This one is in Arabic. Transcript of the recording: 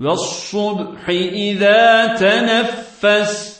والصبح إذا تنفس.